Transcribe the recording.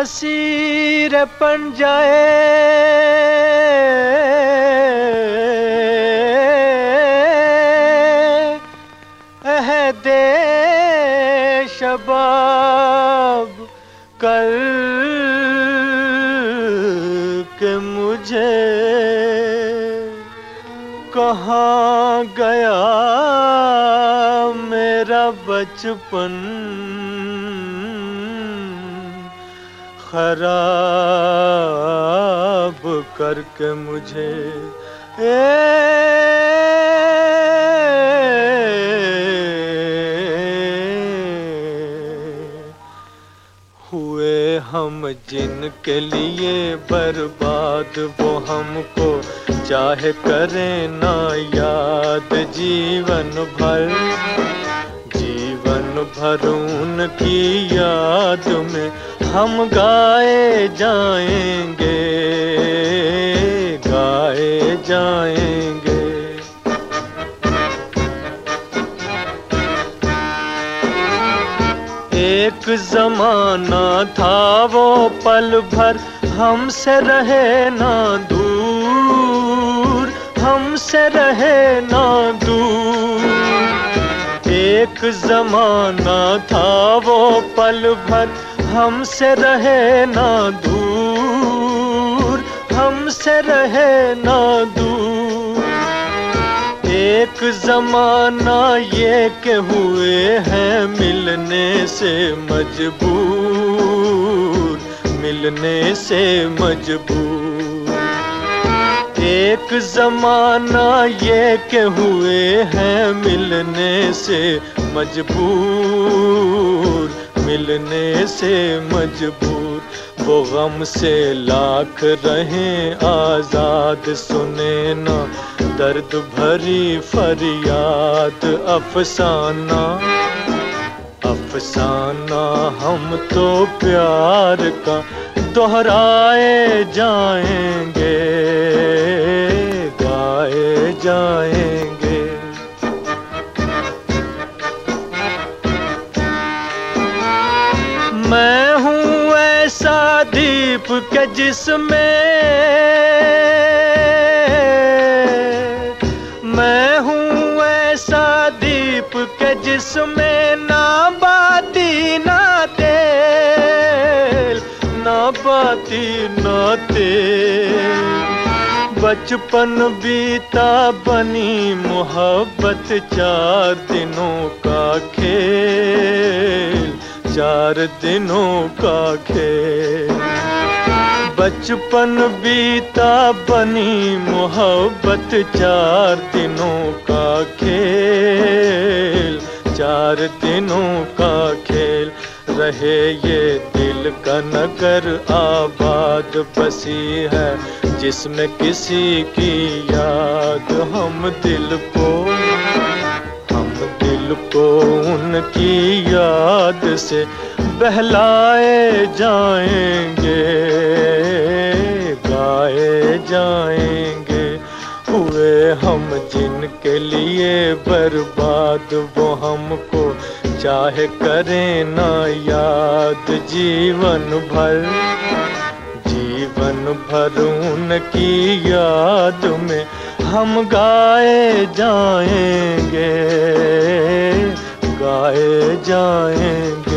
Asir बन जाए। दे शबाब कर के मुझे कहाँ गया? बचपन खराब करके मुझे ए, हुए हम जिनके लिए बर्बाद, वो हमको चाहे करें ना याद, जीवन भर। जीवन भर उनकी याद में हम गाए जाएँगे गाए जाएँगे। एक जमाना था वो पल भर हमसे रहे ना दूर, हमसे रहे ना दूर। एक जमाना था वो पल भर हमसे रहे ना दूर, हमसे रहे ना दूर। एक जमाना ये के हुए हैं मिलने से मजबूर, मिलने से मजबूर। एक जमाना ये के हुए हैं मिलने से मजबूर, मिलने से मजबूर। वो गम से लाख रहे आज़ाद, सुने ना दर्द भरी फरियाद, अफसाना अफसाना हम तो प्यार का दोहराए जाएँगे, गाए जाएँगे। मैं हूँ ऐसा दीप के जिसमें, मैं हूँ ऐसा दीप के जिसमें ना बाती ना तेल बचपन बीता बनी मोहब्बत चार दिनों का खेल, चार दिनों का खेल। बचपन बीता बनी मोहब्बत चार दिनों का खेल, चार दिनों का खेल। रहे ये का नगर आबाद बसी है, जिसमें किसी की याद हम दिल को, हम दिल को उनकी याद से बहलाए जाएँगे, गाए जाएँगे। हुए हम जिनके लिए बर्बाद, वो हमको चाहे करें ना याद जीवन भर। जीवन भर उनकी याद में हम गाए जाएँगे गाए जाएँगे।